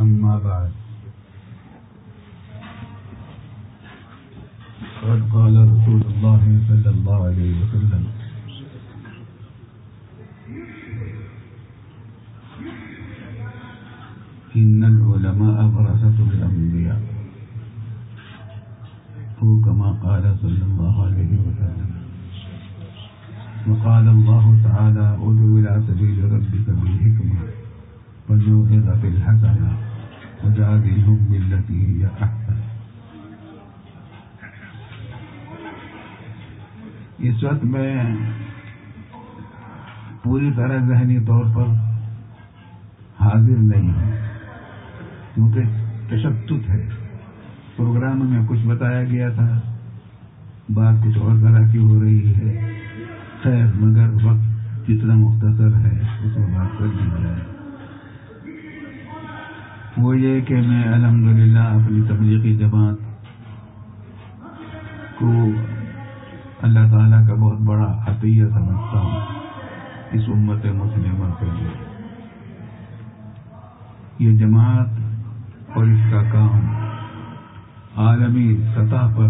أما بعد. قد قال رسول الله صلى الله عليه وسلم. إن العلماء ورثة الأنبياء. هو كما قال صلى الله عليه وسلم. وقال الله تعالى ادعو إلى سبيل ربك بالحكمة والموعظة الحسنة. وجادلهم بالتي هي أحسن اس وقت میں پوری طرح ذہنی طور پر حاضر نہیں ہوں، کیونکہ تشدد ہے۔ پروگرام میں کچھ بتایا گیا تھا، بات کچھ اور طرح کی ہو رہی ہے۔ خیر، مگر وقت جتنا مختصر ہے، اس میں بات کر دی جائے۔ وہ یہ کہ میں الحمدللہ اپنی تبلیغی جماعت کو اللہ تعالیٰ کا بہت بڑا عطیہ سمجھتا ہوں۔ اس امت مسلمہ کے لیے۔ یہ جماعت اور اس کا کام عالمی سطح پر،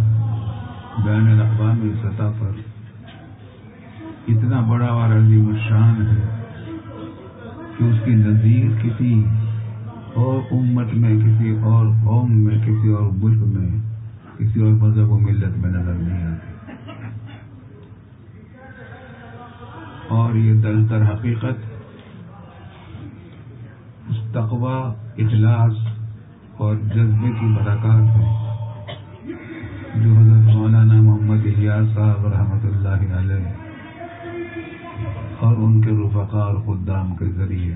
بین الاقوامی سطح پر اتنا بڑا اور عظیم الشان ہے کہ اس کی نظیر کسی اور امت میں کسی اور قوم میں، کسی اور ملک میں، کسی اور مذہب و ملت میں نظر نہیں آتی۔ اور یہ دل تر حقیقت، اس تقوا اجلاس اور جذبے کی برکات ہے، جو حضرت مولانا محمد الیاس صاحب رحمۃ اللہ علیہ اور ان کے رفقا اور خدام کے ذریعے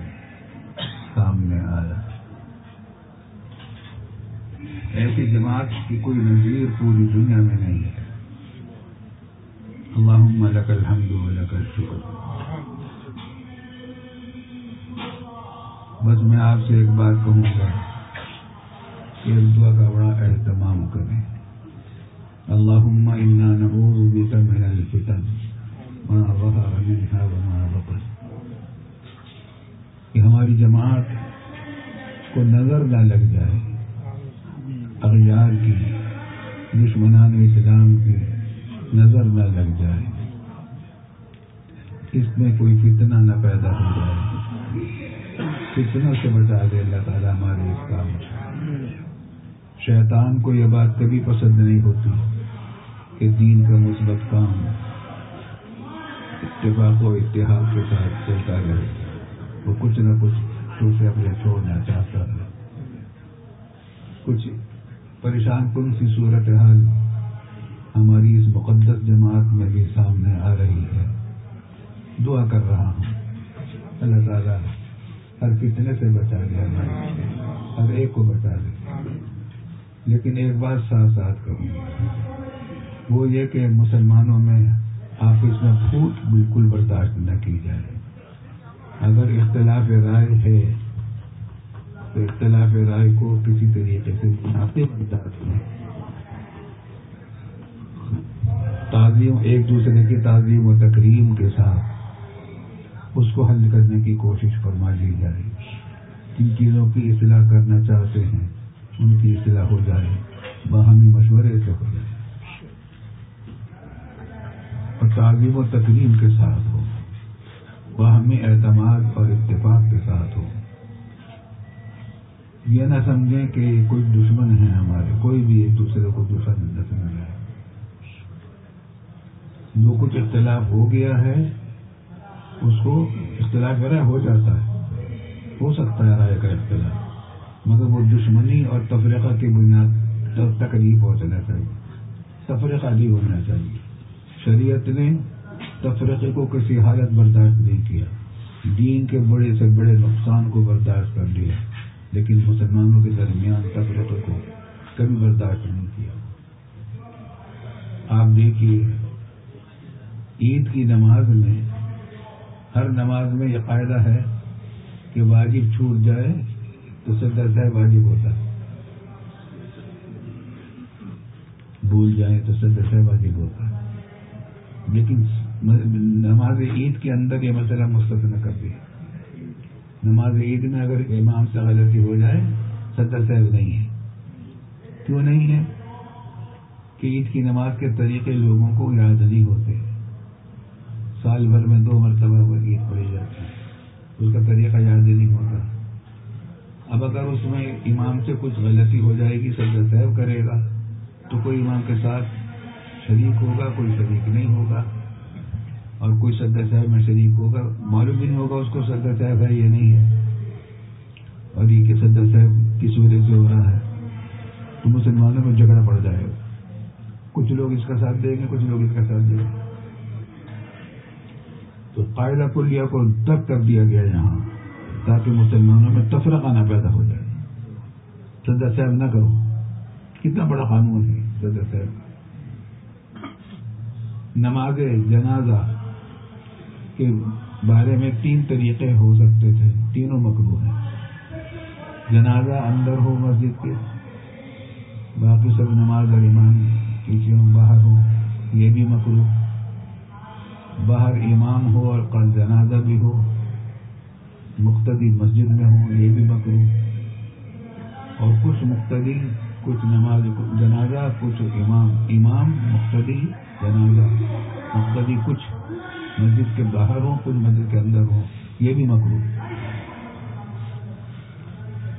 سامنے آیا۔ ایسی جماعت کی کوئی نظیر پوری دنیا میں نہیں ہے۔ اللہم لک الحمد و لک الشکر۔ بس میں آپ سے ایک بات کہوں گا کہ اس دعا کا بڑا اہتمام کریں۔ اللہم انا نعوذ بک من الفتن۔ ما ظہر منها وما بطن۔ کہ ہماری جماعت کو نظر نہ لگ جائے۔ اغیار کی دشمنان اسلام کی نظر نہ لگ جائے۔ اس میں کوئی فتنہ نہ پیدا ہو جائے۔ فتنوں سے بچا دے اللہ تعالیٰ ہمارے اس کام شیطان کو یہ بات کبھی پسند نہیں ہوتی کہ دین کا مثبت کام اتفاق و اتحاد کے ساتھ چلتا رہے۔ وہ کچھ نہ کچھ ٹوٹے اپنے چھوڑنا چاہتا ہے۔ کچھ پریشان کن سی صورت حال ہماری اس مقدس جماعت میں بھی سامنے آ رہی ہے۔ دعا کر رہا ہوں۔ اللہ تعالیٰ ہر فتنے سے بچا دے ہر ایک کو بچا دے لیکن ایک بات ساتھ ساتھ کروں وہ یہ کہ مسلمانوں میں آپس میں پھوٹ بالکل برداشت نہ کی جائے۔ اگر اختلاف رائے ہے تو اختلاف رائے کو کسی طریقے سے مناسب برداشت تعظیم ایک دوسرے کی تعظیم و تقریم کے ساتھ اس کو حل کرنے کی کوشش فرما لی جائے۔ جن چیزوں کی اصلاح کرنا چاہتے ہیں، ان کی اصلاح ہو جائے۔ باہمی مشورے سے ہو جائے۔ اور تعظیم و تقریم کے ساتھ ہو۔ باہمی اعتماد اور اتفاق کے ساتھ ہو۔ یہ نہ سمجھیں کہ کوئی دشمن ہے ہمارے، کوئی بھی ایک دوسرے کو دشمن نہ سمجھے۔ جو کچھ اختلاف ہو گیا ہے، اس کو اختلاف رائے ہو جاتا ہے۔ ہو سکتا ہے رائے کا اختلاف، مگر وہ دشمنی اور تفریقہ کی بنیاد تک تکلیف پہنچنا چاہیے۔ تفریقہ نہیں ہونا چاہیے۔ شریعت نے تفریقے کو کسی حالت برداشت نہیں کیا۔ دین کے بڑے سے بڑے نقصان کو برداشت کر لیا لیکن مسلمانوں کے درمیان تفریقے کو کبھی برداشت نہیں کیا۔ آپ دیکھیے، عید کی نماز میں ہر نماز میں یہ قاعدہ ہے کہ واجب چھوٹ جائے تو صدر صاحب واجب ہوتا ہے۔ بھول جائیں تو صدر صاحب واجب ہوتا ہے۔ لیکن نماز عید کے اندر یہ مسئلہ مستثنا کر دیا۔ نماز عید میں اگر امام سے غلطی ہو جائے، صدر صاحب نہیں ہے کیوں نہیں ہے کہ عید کی نماز کے طریقے لوگوں کو یاد نہیں ہوتے۔ سال بھر میں دو مرتبہ وہ عید پڑی جاتی ہے۔ اس کا طریقہ یاد نہیں ہوتا۔ اب اگر اس میں امام سے کچھ غلطی ہو جائے گی، صدر صاحب کرے گا، تو کوئی امام کے ساتھ شریک ہوگا، کوئی شریک نہیں ہوگا۔ اور کوئی صدر صاحب میں شریک ہوگا، معلوم بھی نہیں ہوگا اس کو صدر صاحب ہے یہ نہیں ہے۔ اور یہ کہ صدر صاحب کس وجہ سے ہو رہا ہے، تو مسلمانوں میں جھگڑا پڑ جائے گا۔ کچھ لوگ اس کا ساتھ دیں گے، کچھ لوگ اس کا ساتھ دیں گے۔ تو قاعدہ کلیہ کو تک کر دیا گیا یہاں، تاکہ مسلمانوں میں تفرقہ نہ پیدا ہو جائے۔ صدر صاحب نہ کرو۔ کتنا بڑا قانون ہے صدر صاحب۔ نماز جنازہ کے بارے میں تین طریقے ہو سکتے تھے، تینوں مکرو ہیں۔ جنازہ اندر ہو مسجد کے، باقی سب نماز اور امام پیچھے ہوں باہر ہو یہ بھی مکرو باہر امام ہو اور کل جنازہ بھی ہو، مقتدی مسجد میں ہوں، یہ بھی مکرو اور کچھ مقتدی، کچھ نماز، جنازہ، کچھ امام امام، مقتدی، جنازہ۔ مقتدی کچھ مسجد کے باہر ہوں، کچھ مسجد کے اندر ہوں، یہ بھی مکرو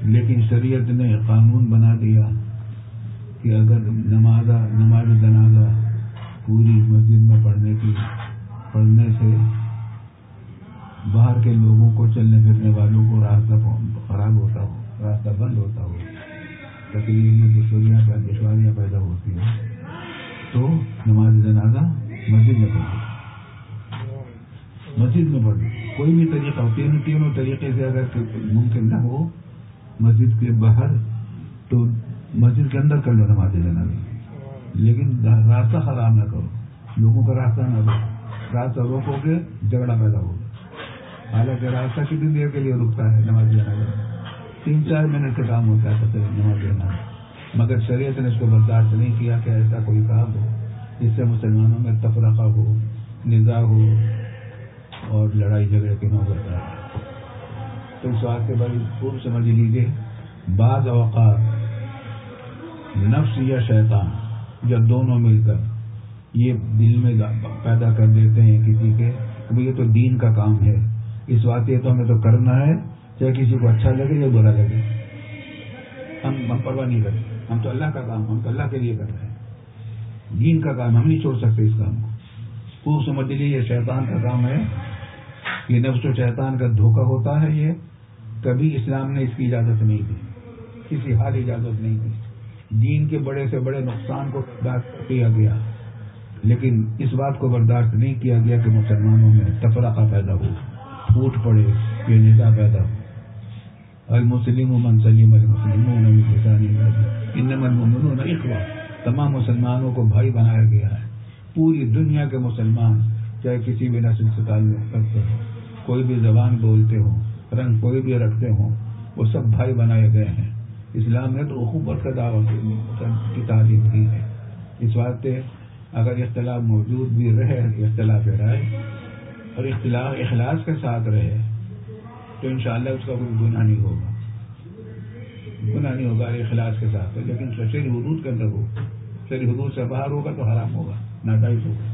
لیکن شریعت نے قانون بنا دیا کہ اگر نماز نماز جنازہ پوری مسجد میں پڑھنے کی، پڑھنے سے باہر کے لوگوں کو، چلنے پھرنے والوں کو راستہ خراب ہوتا ہو، راستہ بند ہوتا ہو، تکلیف میں دشوریاں دشواریاں پیدا ہوتی ہیں، تو نماز جنازہ مسجد میں پڑھ مسجد میں پڑھ کوئی بھی طریقہ تینوں تینوں طریقے سے اگر ممکن نہ ہو، مسجد کے باہر تو مسجد کے اندر کر لو نماز جنازہ لیکن راستہ خراب نہ کرو۔ لوگوں کا راستہ نہ دو راستہ روکو گے، جھگڑا پیدا ہوگا۔ حالانکہ راستہ کتنی دیر کے لیے رکتا ہے نماز جنازہ تین چار منٹ کا کام ہوتا ہے نماز جنازہ مگر شریعت نے اس کو برداشت نہیں کیا کہ ایسا کوئی کام ہو، جس سے مسلمانوں میں تفرقہ ہو نظا ہو اور لڑائی جھگڑے کی نوبت آئے تو اس بات کے بڑی خوب سمجھ لیجیے بعض اوقات نفس یا شیطان یا دونوں مل کر یہ دل میں پیدا کر دیتے ہیں کسی کے یہ تو دین کا کام ہے۔ اس بات یہ تو ہمیں تو کرنا ہے، چاہے کسی کو اچھا لگے یا برا لگے۔ ہم ہم پرواہ نہیں کرتے۔ ہم تو اللہ کا کام، ہم تو اللہ کے لیے کر رہے ہیں۔ دین کا کام، ہم نہیں چھوڑ سکتے اس کام کو۔ خوب سمجھ لیجیے یہ شیطان کا کام ہے۔ یہ نفس و شیطان کا دھوکہ ہوتا ہے یہ، کبھی اسلام نے اس کی اجازت نہیں دی، کسی حال اجازت نہیں دی۔ دین کے بڑے سے بڑے نقصان کو برداشت کیا گیا، لیکن اس بات کو برداشت نہیں کیا گیا کہ مسلمانوں میں تفرقہ پیدا ہو، پھوٹ پڑے، یہ نظا پیدا ہو۔ المسلم من سلیم المسلم اخوا تمام مسلمانوں کو بھائی بنایا گیا ہے۔ پوری دنیا کے مسلمان، چاہے کسی بھی نسل سے تعلق رکھتے ہوں کوئی بھی زبان بولتے ہوں، رنگ کوئی بھی رکھتے ہوں، وہ سب بھائی بنائے گئے ہیں۔ اسلام نے تو حکومت کا دعوت کی تعلیم کی ہے۔ اس واسطے اگر اختلاف موجود بھی رہے، اختلاف رائے اور اختلاف، اخلاص کے ساتھ رہے، تو انشاءاللہ اس کا کوئی گناہ نہیں ہوگا۔ گناہ نہیں ہوگا، اخلاص کے ساتھ۔ لیکن شری حدود کے اندر ہو شری حدود سے باہر ہوگا تو حرام ہوگا ناجائز ہوگا۔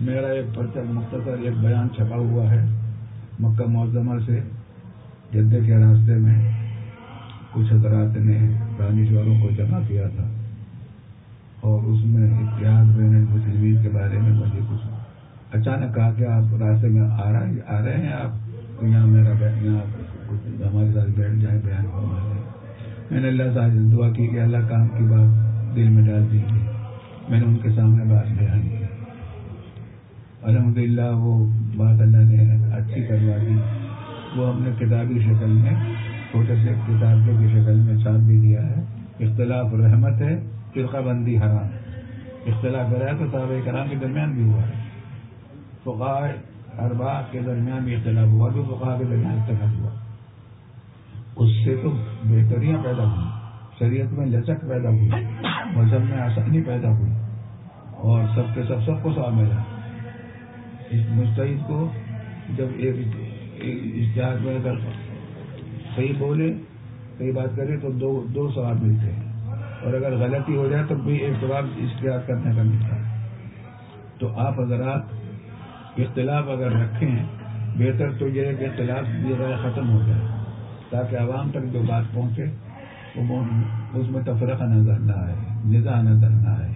میرا ایک پرچہ مختصر ایک بیان چھپا ہوا ہے مکہ معظمہ سے جدے کے راستے میں کچھ حضرات نے دانشوروں کو جمع کیا تھا اور اس میں اتحاد بین المسلمین کے بارے میں مجھے کچھ اچانک کہا کہ آپ راستے میں آ رہے آ رہے ہیں آپ؟ یہاں میرا یہاں ہمارے ساتھ بیٹھ جائیں، بیان کروا میں نے اللہ سے دعا کی کہ اللہ کام کی بات دل میں ڈال دیجیے۔ میں نے ان کے سامنے بات بیان کی۔ الحمد للہ وہ بات اللہ نے اچھی کروا دی وہ ہم نے کتابی شکل میں، چھوٹے سے کتاب کی شکل میں چھاپ بھی دیا ہے۔ اختلاف رحمت ہے، فرقہ بندی حرام۔ اختلاف رہا تو صحابہ کرام کے درمیان بھی ہوا ہے۔ فقہ اربا کے درمیان بھی اختلاف ہوا، جو فقہ کے درمیان اختلاف ہوا۔ اس سے تو بہتریاں پیدا ہوئی شریعت میں لچک پیدا ہوئی، مذہب میں آسانی پیدا ہوئی، اور سب کے سب سب کو شامل ہے اس مستعد کو جب ایک اشتہار میں اگر صحیح بولے، صحیح بات کریں تو دو دو سواب ملتے ہیں۔ اور اگر غلطی ہو جائے تو بھی ایک سواب اشتہار کرنے کا ملتا ہے۔ تو آپ حضرات اختلاف اگر رکھیں، بہتر تو یہ ہے کہ اختلاف یہ ختم ہو جائے، تاکہ عوام تک جو بات پہنچے، وہ اس میں تفرقہ نظر نہ آئے نظا نظر نہ آئے۔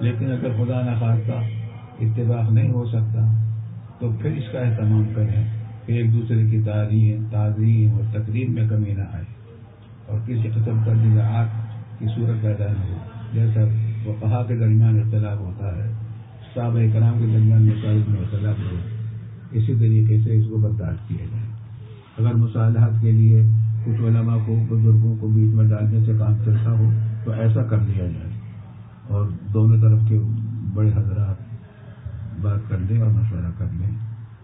لیکن اگر خدا نخواستہ اتفاق نہیں ہو سکتا، تو پھر اس کا اہتمام کریں کہ ایک دوسرے کی تعلیم، تعظیم اور تقریب میں کمی نہ آئے۔ اور کسی قسم کا نظاعات کی صورت پیدا نہ ہو۔ جیسا وہ کے درمیان اختلاف ہوتا ہے، صحابہ کرام کے درمیان مسائل میں اختلاف ہو۔ اسی طریقے سے اس کو برداشت کیا جائے۔ اگر مصالحات کے لیے کچھ علماء کو، بزرگوں کو بیچ میں ڈالنے سے کام چلتا ہو، تو ایسا کر لیا جائے۔ اور دونوں طرف کے بڑے حضرات بات کر لیں اور مشورہ کر لیں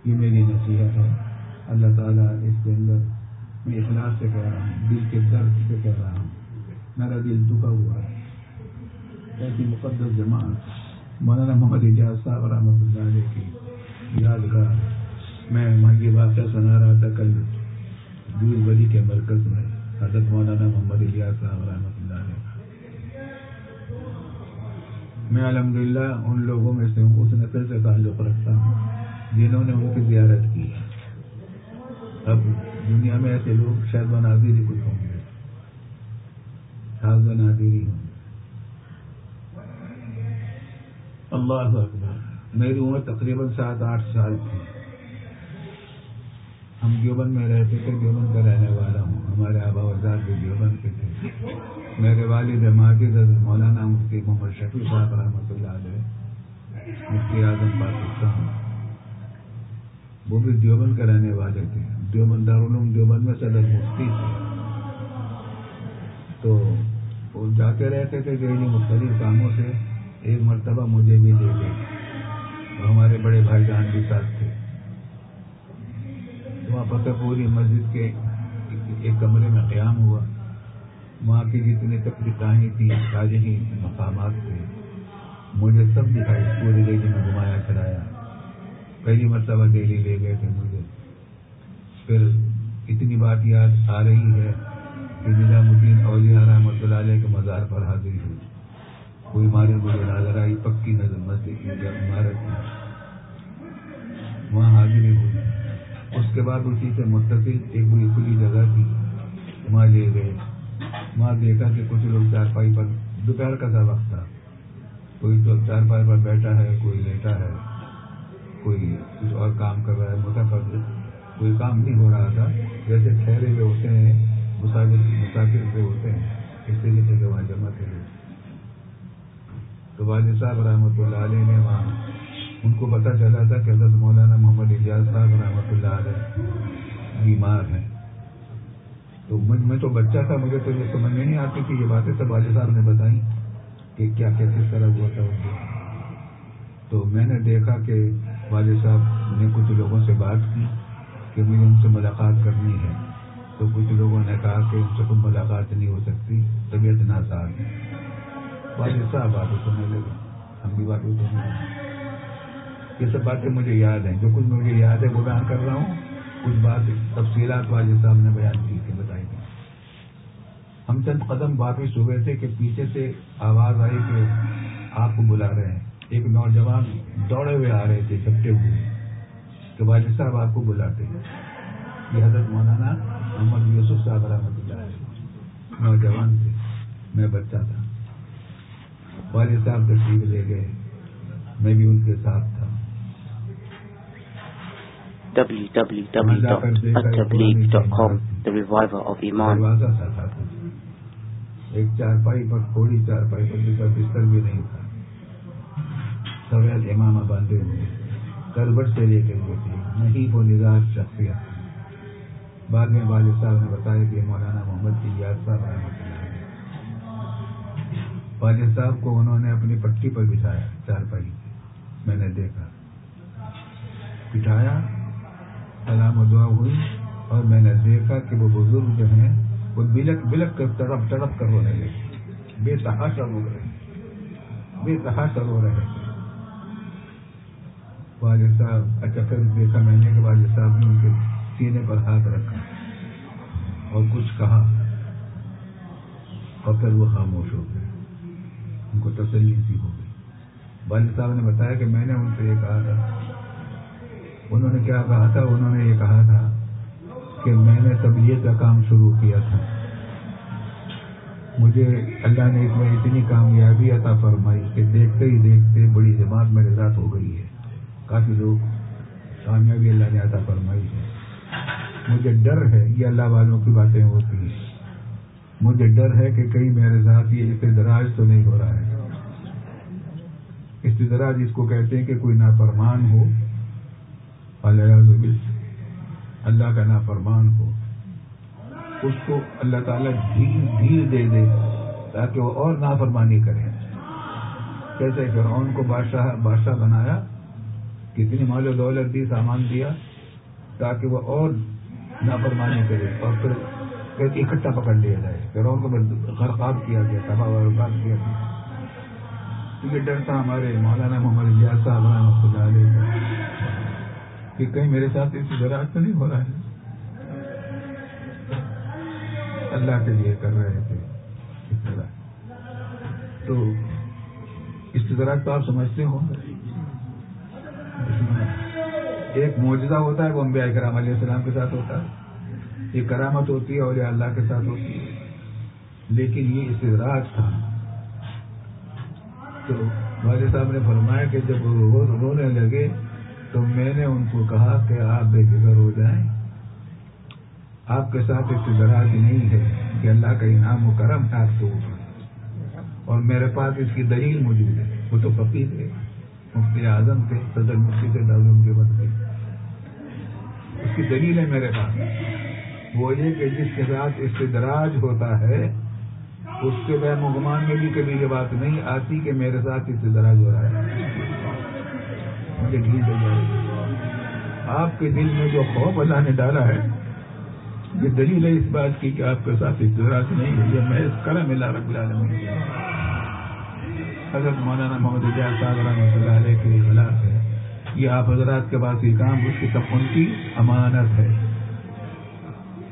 یہ میری نصیحت ہے۔ اللہ تعالیٰ اس کے اندر میں اخلاص سے کہہ رہا ہوں، دل کے درد سے کہہ رہا ہوں۔ میرا دل دکھا ہوا ہے۔ ایسی مقدس جماعت مولانا محمد اجاز صاحب رحمۃ اللہ علیہ کی یادگار، میں یہ واقعہ سنا رہا تھا کل دور بلی کے مرکز میں، حضرت مولانا محمد الیاس صاحب رحمۃ میں الحمدللہ ان لوگوں میں سے ہوں، اس نسل سے تعلق رکھتا ہوں جنہوں نے ان کی زیارت کی اب دنیا میں ایسے لوگ شاید بنادری ہی کچھ ہوں گے۔ شاید بنادری ہی ہوں اللہ اکبر، میری عمر تقریباً سات آٹھ سال تھی۔ ہم دیوبند میں رہتے تھے، دیوبند کا رہنے والا ہوں۔ ہمارے آبا وزاد بھی دیوبند کے تھے۔ میرے والد ماجد مولانا مفتی محمد شفیع صاحب رحمۃ اللہ علیہ، مفتی اعظم پاکستان۔ وہ بھی دیوبند کے رہنے والے تھے۔ دیوبند دارالعلوم، دیوبند میں صدر مفتی تھے۔ تو وہ جاتے رہتے تھے ڈیلی مختلف کاموں سے ایک مرتبہ مجھے بھی لے گئے۔ اور ہمارے بڑے بھائی جان بھی ساتھ تھے۔ وہاں فتح پوری مسجد کے ایک کمرے میں قیام ہوا۔ وہاں کی جتنی تفریقیں تھیں تاریخی مقامات تھے۔ مجھے سب دکھائی، پوری دہلی میں گھمایا، چلایا۔ پہلی مرتبہ دہلی لے گئے تھے مجھے۔ پھر اتنی بات یاد آ رہی ہے کہ نظام الدین اولیاء رحمۃ اللہ علیہ کے مزار پر حاضری ہوئی۔ کوئی مارے مجھے نظر آئی پکی نظر مسجد کی عمارت وہاں حاضری ہوئی۔ اس کے بعد اسی سے متصل ایک بڑی کھلی جگہ تھی، وہاں لے گئے۔ وہاں دیکھا کہ کچھ لوگ چارپائی پر دوپہر کا سا وقت تھا۔ کوئی تو چارپائی پر بیٹھا ہے، کوئی لیٹا ہے، کوئی کچھ اور کام کر رہا ہے متفر کوئی کام نہیں ہو رہا تھا۔ جیسے ٹھہرے ہوئے ہوتے ہیں، مسافر مسافر سے ہوتے ہیں، اس طریقے سے وہاں جمع تھے۔ تو والد صاحب رحمۃ اللہ علیہ نے وہاں ان کو پتا چلا تھا کہ حضرت مولانا محمد اجاز صاحب رحمۃ اللہ علیہ بیمار ہیں۔ تو میں تو بچہ تھا، مجھے تو یہ سمجھ میں نہیں آتی کہ یہ باتیں سب والد صاحب نے بتائیں کہ کیا کیا کس طرح ہوا تھا تو میں نے دیکھا کہ والد صاحب نے کچھ لوگوں سے بات کی کہ مجھے ان سے ملاقات کرنی ہے۔ تو کچھ لوگوں نے کہا کہ ان سے کوئی ملاقات نہیں ہو سکتی، طبیعت ناساز ہے۔ والد صاحب باتیں سننے لگے۔ ہم بھی باتیں سننے لگے۔ یہ سب باتیں مجھے یاد ہیں۔ جو کچھ مجھے یاد ہے وہ بیان کر رہا ہوں۔ کچھ بات تفصیلات والد صاحب نے بیان کی۔ ہم چند قدم واپس ہوئے تھے کہ پیچھے سے آواز آئی کہ آپ کو بلا رہے ہیں۔ ایک نوجوان دوڑے ہوئے آ رہے تھے چپٹے ہوئے۔ کہ والد صاحب آپ کو بلاتے ہیں۔ یہ حضرت مولانا محمد یوسف صاحب رحمۃ اللہ نوجوان تھے۔ میں بچہ تھا۔ والد صاحب تشریف لے گئے۔ میں بھی ان کے ساتھ تھا۔ www.attableek.com The Reviver of Iman ایک چارپائی پر تھوڑی چارپائی پر جس کا بستر بھی نہیں تھا۔ سویل امام باندھے ہوئے، کروٹ سے لے کے ہوئے تھے نہیں، وہ نظار شخصیت بعد میں والد صاحب نے بتایا کہ مولانا محمد کی یاد صاحب رحمۃ اللہ والد صاحب کو انہوں نے اپنی پٹی پر بٹھایا چارپائی میں نے دیکھا۔ بٹھایا سلام و دعا ہوئی اور میں نے دیکھا کہ وہ بزرگ جو ہیں وہ بلک بلک کر تڑپ تڑپ کر رونے لگے بے تحاشا رو رہے بے تحاشا رو رہے والد صاحب اچھا پھر دیکھا میں نے کہ والد صاحب نے ان کے سینے پر ہاتھ رکھا اور کچھ کہا اور پھر وہ خاموش ہو گئے۔ ان کو تسلی سی ہو گئی۔ والد صاحب نے بتایا کہ میں نے ان سے یہ کہا تھا۔ انہوں نے کیا کہا تھا؟ انہوں نے یہ کہا تھا کہ میں نے تبلیغ کا کام شروع کیا تھا۔ مجھے اللہ نے اس میں اتنی کامیابی عطا فرمائی کہ دیکھتے ہی دیکھتے بڑی جماعت میرے ساتھ ہو گئی ہے۔ کافی لوگ کامیابی اللہ نے عطا فرمائی ہے۔ مجھے ڈر ہے، یہ اللہ والوں کی باتیں ہوتی ہیں۔ مجھے ڈر ہے کہ کہیں میرے ساتھ یہ استدراج تو نہیں ہو رہا ہے۔ استدراج اس کو کہتے ہیں کہ کوئی نافرمان ہو۔ اللہ اللہ کا نافرمان ہو، اس کو اللہ تعالیٰ ڈھیل دے دے تاکہ وہ اور نافرمانی کرے۔ کیسے فرعون کو بادشاہ بادشاہ بنایا، کتنی مال و دولت دی، سامان دیا، تاکہ وہ اور نافرمانی کرے اور پھر اکٹھا پکڑ لیا جائے۔ فرعون کو غرقاب کیا گیا، تباہ برباد کیا گیا۔ یہ ڈر تھا ہمارے مولانا محمد الیاس صاحب رحمۃ اللہ علیہ کہ کہیں میرے ساتھ اس طرح تو نہیں ہو رہا ہے؟ اللہ کے لیے کر رہے تھے تو اس تو آپ سمجھتے ہو ایک معجزہ ہوتا ہے، وہ انبیاء کرام علیہ السلام کے ساتھ ہوتا ہے۔ یہ کرامت ہوتی ہے اور یہ اللہ کے ساتھ ہوتی ہے۔ لیکن یہ استدراج تھا۔ تو والد صاحب نے فرمایا کہ جب وہ رونے لگے تو میں نے ان کو کہا کہ آپ بے فکر ہو جائیں۔ آپ کے ساتھ استدراج نہیں ہے کہ اللہ کا انعام و کرم ہے آپ کے اوپر اور میرے پاس اس کی دلیل موجود ہے۔ وہ تو فقیر تھے، مفتی اعظم تھے، صدر مفتی سے دارالعلوم کے وقت اس کی دلیل ہے میرے پاس۔ وہ یہ کہ جس کے ساتھ استدراج ہوتا ہے، اس کے بہ مغمان میں بھی کبھی یہ بات نہیں آتی کہ میرے ساتھ استدراج ہو رہا ہے۔ مجھے ڈھیل دے جائے آپ کے دل میں جو خوف اللہ نے ڈالا ہے، یہ دلیل ہے اس بات کی کہ آپ کے ساتھ استدراج نہیں ہے۔ یہ محض کرم اللہ رب العالمین حضرت مولانا محمد اجاز صاحب رحمۃ اللہ علیہ کے خلاف ہے۔ یہ آپ حضرات کے پاس یہ کام اس کی سب ان کی امانت ہے۔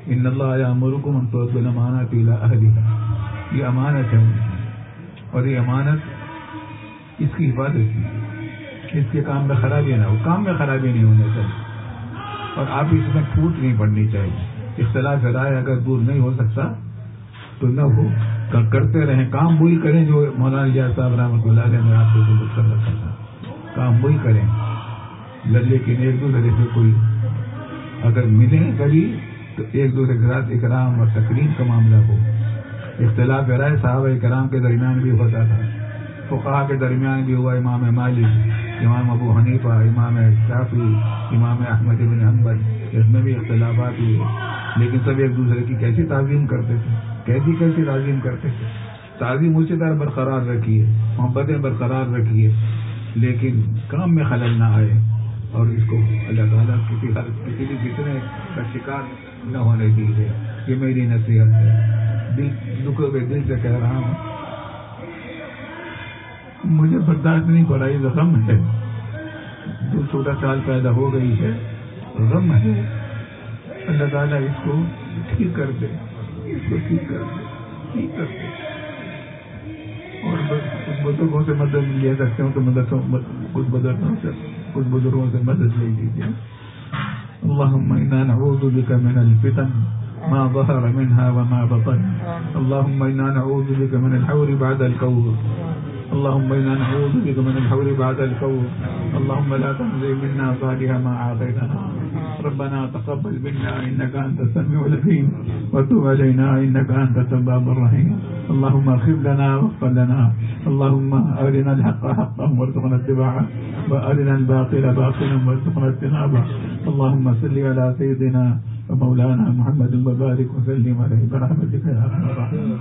ان اللہ علیہ مرکم انتوز الامانت اہلیہ یہ امانت ہے۔ اور یہ امانت اس کی حفاظت کی۔ اس کے کام میں خرابی نہ ہو کام میں خرابی نہیں ہونے چاہیے۔ اور آپ اس میں پھوٹ نہیں پڑنی چاہیے۔ اختلاف رائے اگر دور نہیں ہو سکتا، تو نہ ہو کرتے رہیں۔ کام وہی کریں جو مولانا جاز صاحب رحمۃ اللہ علیہ نے آپ کو کر رکھا تھا۔ کام وہی کریں۔ لیکن ایک دوسرے سے کوئی اگر ملیں کبھی، تو ایک دوسرے کے ساتھ اکرام اور تقریب کا معاملہ ہو۔ اختلاف رائے صاحب اکرام کے درمیان بھی ہوتا تھا۔ فقہ کے درمیان بھی ہوا، امام مالک امام ابو حنیفہ، امام شافی امام احمد بن حنبل اس میں بھی اختلافات ہوئے لیکن سب ایک دوسرے کی کیسی تعظیم کرتے تھے؟ کیسی کیسی تعظیم کرتے تھے؟ تعظیم اسی طرح برقرار رکھیے، محبتیں برقرار رکھیے، لیکن کام میں خلل نہ آئے اور اس کو اللہ تعالیٰ کسی کسی بھی فتنے کا شکار نہ ہونے دیجیے۔ یہ میری نصیحت ہے۔ دل دکھ ہوئے دل سے کہہ رہا ہوں۔ مجھے برداشت نہیں پڑا یہ غم ہے۔ جو چھوٹا سال پیدا ہو گئی ہے، غم ہے۔ اللہ تعالیٰ اس کو ٹھیک کر دے، اس کو ٹھیک کر دے، ٹھیک کر دے۔ اور کچھ بزرگوں سے مدد لے سکتے ہوں تو مدد کچھ بزرگوں سے کچھ بزرگوں سے مدد لے لیجیے اللهم إنا نعوذ بك من الفتن، ما ظهر منها وما بطن۔ اللهم إنا نعوذ بك من الحور بعد الكور اللهم إنا نعوذ بك من الحور بعد الكور اللهم لا تنزل منا صالح ما عاطيتنا ربنا تقبل منا إنك أنت السميع العليم. وتب علينا إنك أنت التواب الرحيم. اللهم اغفر لنا واغفر لنا. اللهم أرنا الحق حقا وارزقنا اتباعه. وأرنا الباطل باطلا وارزقنا اجتنابه. اللهم صل على سيدنا ومولانا محمد وبارك وسلم عليه برحمتك يا أرحم الراحمين.